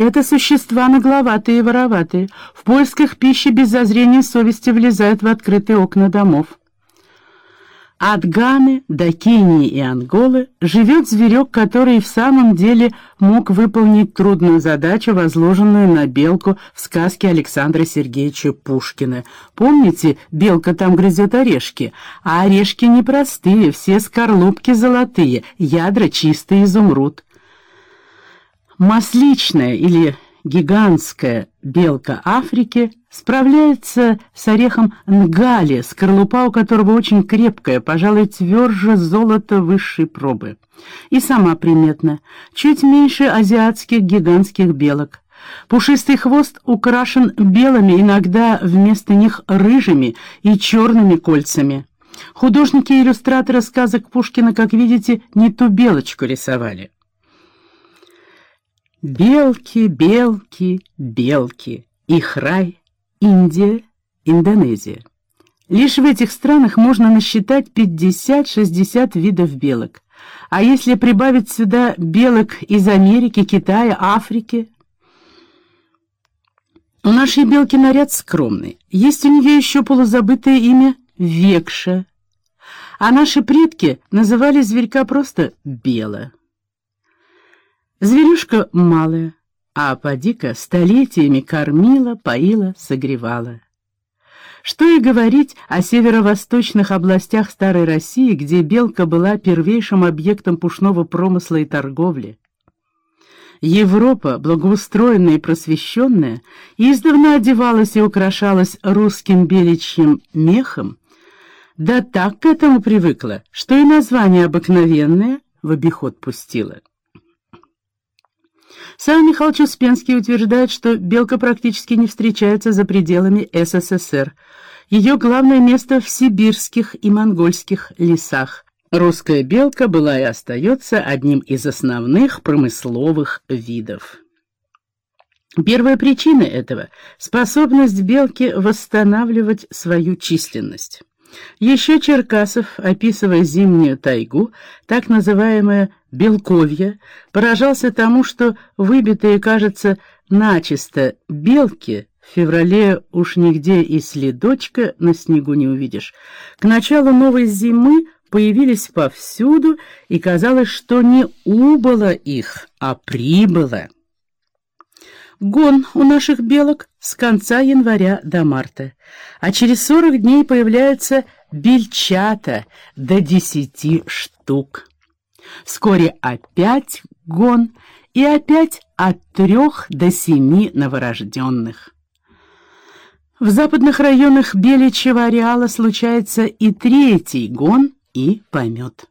Это существа нагловатые и вороватые. В поисках пищи без зазрения совести влезают в открытые окна домов. От Ганы до Кении и Анголы живет зверек, который в самом деле мог выполнить трудную задачу, возложенную на белку в сказке Александра Сергеевича Пушкина. Помните, белка там грызет орешки? А орешки непростые, все скорлупки золотые, ядра чистый изумруд. Масличная или гигантская белка Африки справляется с орехом нгали, скорлупа у которого очень крепкая, пожалуй, тверже золота высшей пробы. И сама приметна, чуть меньше азиатских гигантских белок. Пушистый хвост украшен белыми, иногда вместо них рыжими и черными кольцами. Художники и иллюстраторы сказок Пушкина, как видите, не ту белочку рисовали. Белки, белки, белки. Их рай — Индия, Индонезия. Лишь в этих странах можно насчитать 50-60 видов белок. А если прибавить сюда белок из Америки, Китая, Африки... У нашей белки наряд скромный. Есть у нее еще полузабытое имя Векша. А наши предки называли зверька просто Бела. Зверюшка малая, а поди-ка столетиями кормила, поила, согревала. Что и говорить о северо-восточных областях Старой России, где белка была первейшим объектом пушного промысла и торговли. Европа, благоустроенная и просвещенная, издавна одевалась и украшалась русским беличьим мехом, да так к этому привыкла, что и название обыкновенное в обиход пустила. Сам Михалыч Успенский утверждает, что белка практически не встречается за пределами СССР. Ее главное место в сибирских и монгольских лесах. Русская белка была и остается одним из основных промысловых видов. Первая причина этого — способность белки восстанавливать свою численность. Еще Черкасов, описывая зимнюю тайгу, так называемое «белковье», поражался тому, что выбитые, кажется, начисто белки в феврале уж нигде и следочка на снегу не увидишь. К началу новой зимы появились повсюду, и казалось, что не убыло их, а прибыло. Гон у наших белок с конца января до марта, а через 40 дней появляются бельчата до 10 штук. Вскоре опять гон и опять от трех до семи новорожденных. В западных районах Беличьего ареала случается и третий гон и помет.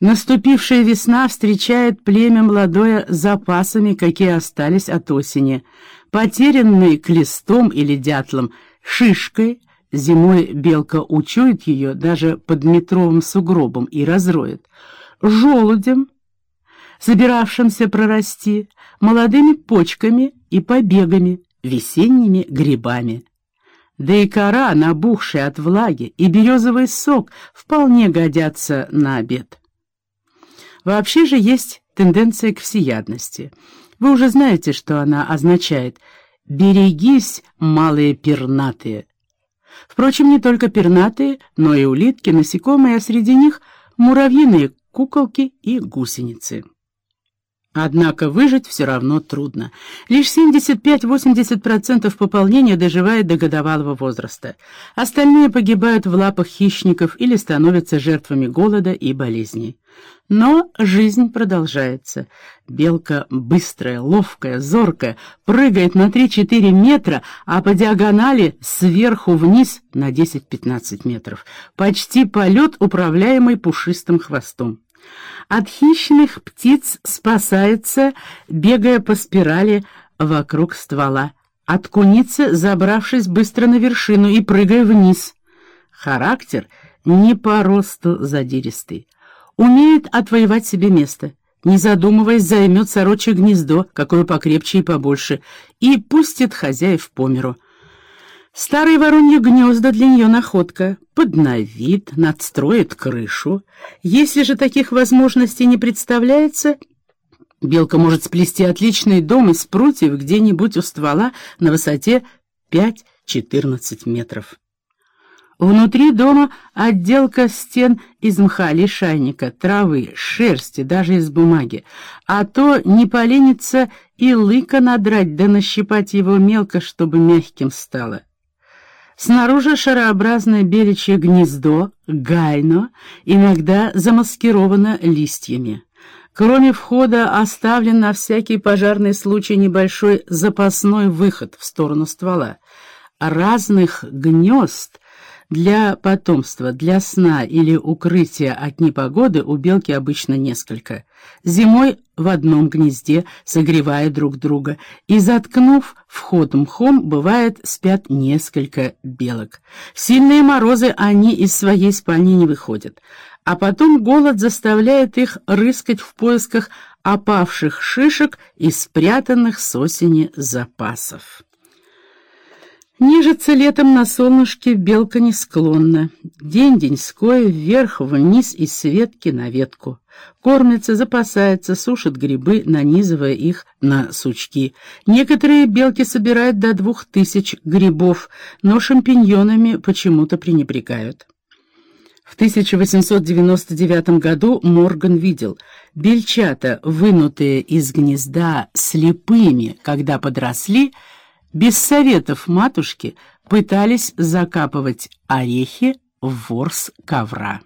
Наступившая весна встречает племя молодое запасами, какие остались от осени. Потерянный клестом или дятлом, шишкой, зимой белка учует ее даже под метровым сугробом и разроет, желудем, собиравшимся прорасти, молодыми почками и побегами, весенними грибами. Да и кора, набухшая от влаги, и березовый сок вполне годятся на обед. Вообще же есть тенденция к всеядности. Вы уже знаете, что она означает «берегись, малые пернатые». Впрочем, не только пернатые, но и улитки, насекомые, а среди них муравьиные куколки и гусеницы. Однако выжить все равно трудно. Лишь 75-80% пополнения доживает до годовалого возраста. Остальные погибают в лапах хищников или становятся жертвами голода и болезней. Но жизнь продолжается. Белка быстрая, ловкая, зоркая, прыгает на 3-4 метра, а по диагонали сверху вниз на 10-15 метров. Почти полет, управляемый пушистым хвостом. От хищных птиц спасается, бегая по спирали вокруг ствола. От куницы, забравшись быстро на вершину и прыгая вниз. Характер не по росту задиристый. Умеет отвоевать себе место. Не задумываясь, займет сорочье гнездо, какое покрепче и побольше, и пустит хозяев по миру. Старые вороньи гнезда для нее находка. Подновит, надстроит крышу. Если же таких возможностей не представляется, Белка может сплести отличный дом из прутьев где-нибудь у ствола на высоте 5-14 метров. Внутри дома отделка стен из мха, лишайника, травы, шерсти, даже из бумаги. А то не поленится и лыка надрать, да нащипать его мелко, чтобы мягким стало. Снаружи шарообразное беличье гнездо, гайно, иногда замаскировано листьями. Кроме входа оставлен на всякий пожарный случай небольшой запасной выход в сторону ствола. Разных гнезд для потомства, для сна или укрытия от непогоды у белки обычно несколько. Зимой в одном гнезде, согревая друг друга, и, заткнув вход мхом, бывает спят несколько белок. В сильные морозы они из своей спальни не выходят, а потом голод заставляет их рыскать в поисках опавших шишек и спрятанных с осени запасов. Нежиться летом на солнышке белка не склонна. День-деньской, вверх-вниз и с ветки на ветку. Кормится, запасается, сушит грибы, нанизывая их на сучки. Некоторые белки собирают до двух тысяч грибов, но шампиньонами почему-то пренебрегают. В 1899 году Морган видел бельчата, вынутые из гнезда слепыми, когда подросли, без советов матушки пытались закапывать орехи в ворс ковра.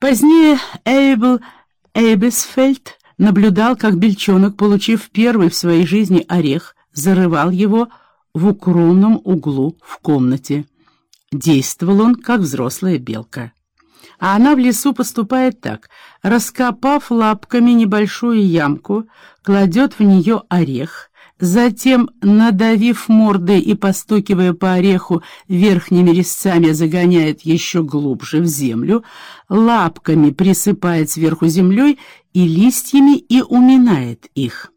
Позднее Эйбл Эйбесфельд наблюдал, как бельчонок, получив первый в своей жизни орех, зарывал его в укромном углу в комнате. Действовал он, как взрослая белка. А она в лесу поступает так. Раскопав лапками небольшую ямку, кладет в нее орех, Затем, надавив мордой и постукивая по ореху верхними резцами, загоняет еще глубже в землю, лапками присыпает сверху землей и листьями и уминает их.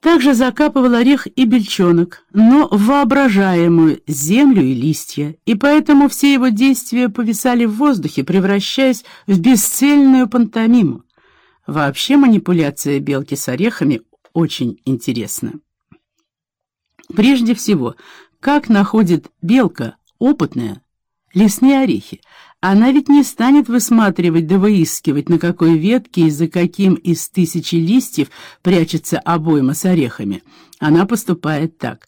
Также закапывал орех и бельчонок, но воображаемую землю и листья, и поэтому все его действия повисали в воздухе, превращаясь в бесцельную пантомиму. Вообще манипуляция белки с орехами очень интересно. Прежде всего, как находит белка, опытная, лесные орехи? Она ведь не станет высматривать да выискивать, на какой ветке и за каким из тысячи листьев прячется обойма с орехами. Она поступает так.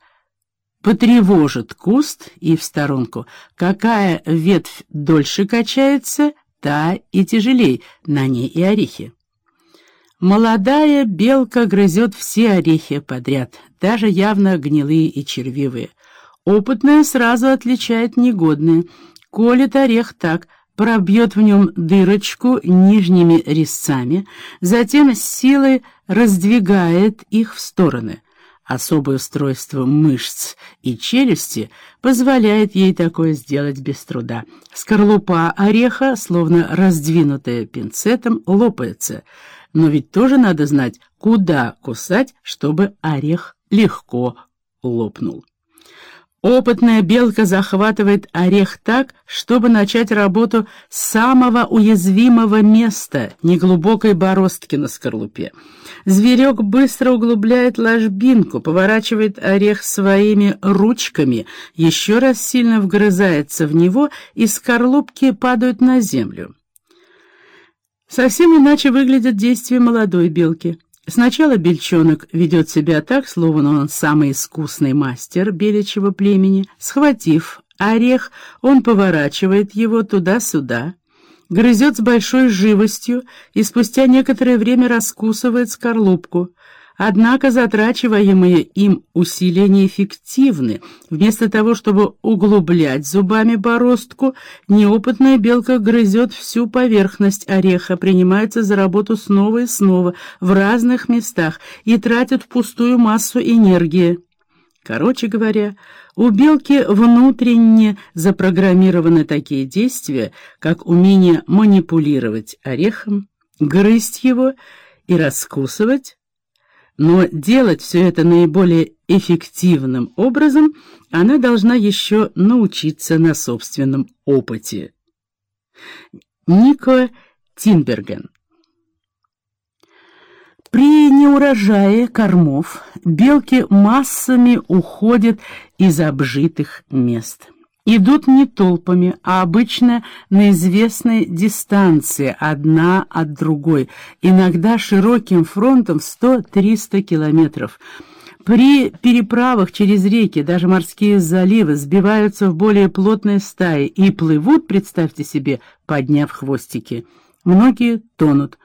Потревожит куст и в сторонку. Какая ветвь дольше качается, та и тяжелей, на ней и орехи. Молодая белка грызет все орехи подряд, даже явно гнилые и червивые. Опытная сразу отличает негодные. Колет орех так, пробьет в нем дырочку нижними резцами, затем с силой раздвигает их в стороны. Особое устройство мышц и челюсти позволяет ей такое сделать без труда. Скорлупа ореха, словно раздвинутая пинцетом, лопается — но ведь тоже надо знать, куда кусать, чтобы орех легко лопнул. Опытная белка захватывает орех так, чтобы начать работу с самого уязвимого места, неглубокой бороздки на скорлупе. Зверек быстро углубляет ложбинку, поворачивает орех своими ручками, еще раз сильно вгрызается в него, и скорлупки падают на землю. Совсем иначе выглядят действия молодой белки. Сначала бельчонок ведет себя так, словно он самый искусный мастер беличьего племени. Схватив орех, он поворачивает его туда-сюда, грызет с большой живостью и спустя некоторое время раскусывает скорлупку — Однако затрачиваемые им усилия неэффективны. Вместо того, чтобы углублять зубами бороздку, неопытная белка грызет всю поверхность ореха, принимается за работу снова и снова в разных местах и тратит впустую массу энергии. Короче говоря, у белки внутренне запрограммированы такие действия, как умение манипулировать орехом, грызть его и раскусывать, но делать все это наиболее эффективным образом она должна еще научиться на собственном опыте. Нико Тинберген неурожае кормов белки массами уходят из обжитых мест. Идут не толпами, а обычно на известной дистанции, одна от другой, иногда широким фронтом 100-300 километров. При переправах через реки, даже морские заливы, сбиваются в более плотные стаи и плывут, представьте себе, подняв хвостики. Многие тонут.